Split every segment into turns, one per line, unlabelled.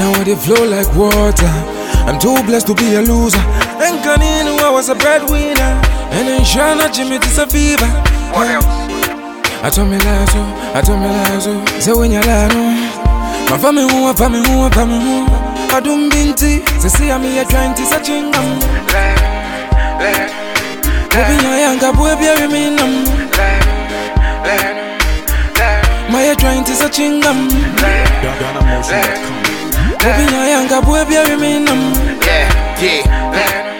they flow like water. I'm too blessed to be a loser. And Kaninu, I was a breadwinner. And then Shana Jimmy, it's a fever.
What else?
I told me lies, oh, I told me lies, oh. So when you lie, no. My family, who, my family, who, my family, who. I don't binti. Say, see, I'm here trying to search in um. them. Open your young up, we're bury me num. My um. trying to search in them. Open your young up, we're bury.
Yeah, yeah.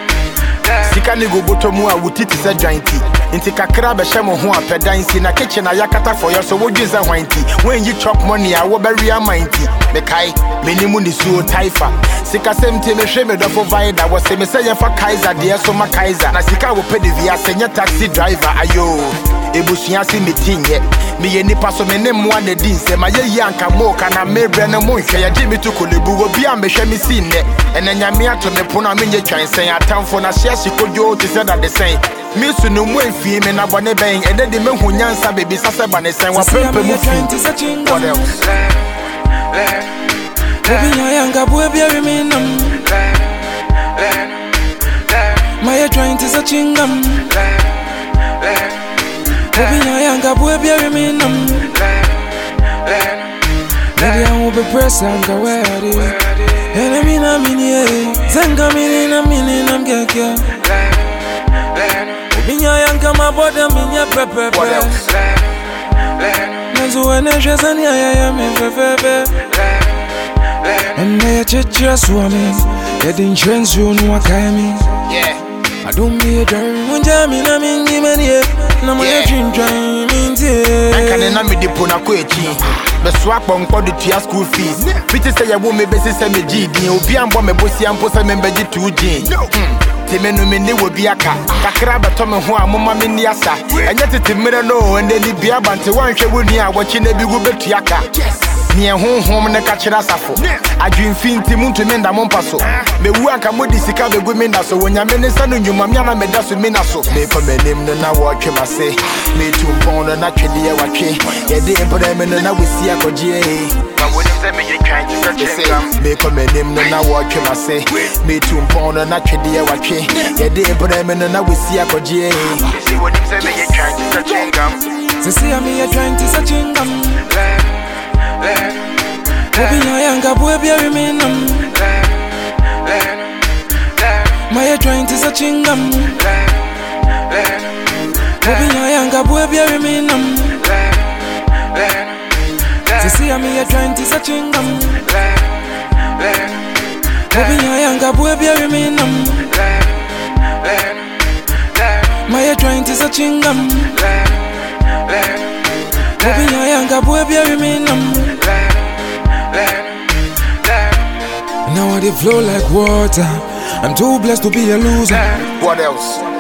Sika ne go botɔ mu a wo ti te sɛ dwan ti nti kakra bɛhyɛ mo ho a pɛ dan si na kitchen a yɛakata fɔ yɛ so wodwen sɛ hwan ti woanyi chop money a wobɛwe ama nti mekae menim ne suo taifa. Sikasɛm nti mehwɛ me dɔfo vida wɔse me sɛ yɛmfa kaiser deɛ so ma kaiser. Na sika a wɔpɛ de wiase nyɛ taxi driver ayo ebusua se meti nyɛ meyɛ nipa so me ne mmoa na di nsɛm ayɛyi anka mooka na mebrɛ no monhwɛ yɛgye me to kolebu wɔ bi a mehwɛ me sii nnɛ ɛnɛ nyame ato me pono a menyɛ twansɛn atamfo na hyeɛ hye kodwoo te sɛ dadesɛn me su no mu amfie me na bɔne bɛn ɛnɛ de mehu nyansa bebisa sɛ ba ne sɛn wapɛmpɛ mu
here trying to
fi
search in
What else?
My trying to search in them. Open your young up, we're bury me num. Maybe I will be and go where it is. And I mean, I'm in here. Zenga mini na mini nam keke. Open your young up, my body, I'm in your pepe.
What else?
Nanzu weneshe sani ya ya ya me fefefe Ene ya cheche swami Yedi nshenzi unu wakaemi
Yeah.
Adumbi ya jari Munja mina mingi menye eh. Na mwenye
Yeah. ɛnka ne na mede po na kɔ akyi bɛsoa akpɔnkɔ de tua school fees. Fiti sɛ yɛwo me bɛsi sɛ megyee din obi ambɔ me bosia mpo sɛ membɛgye too gyen nti me no menne wɔ bi aka kakra bɛtɔ me ho a moma menni asa. Ɛnyɛ tete mmerɛ no ɛnɛ ni bia ba nte woanhwɛ wo nua a wɔkye na bi wo bɛtua ka neɛ honhom ne ka kyerɛ asafo adwemfi nti montumi nda mo mpa so mewu anka mode sika bɛgu me nda so. Onyame ne nsa no nnwumamea na meda so mina so. Mekɔ m'anim no na wɔtwe m'ase. Metu mpɔn no na twedeɛ watwe yɛde brɛ me no na wɔsi akɔgyeɛ mekɔ m'anim no na wɔtwe m'ase. Metu mpɔn no na twedeɛ watwe yɛde brɛ me no na wɔsi akɔgyeɛ
Sisi ya mi ya trying to search we're bury me num My trying to young up, we're bury me num Sisi ya mi ya trying to young up, we're bury me num My trying to search in them Open your young they flow like water I'm too blessed to be a loser eh,
What else?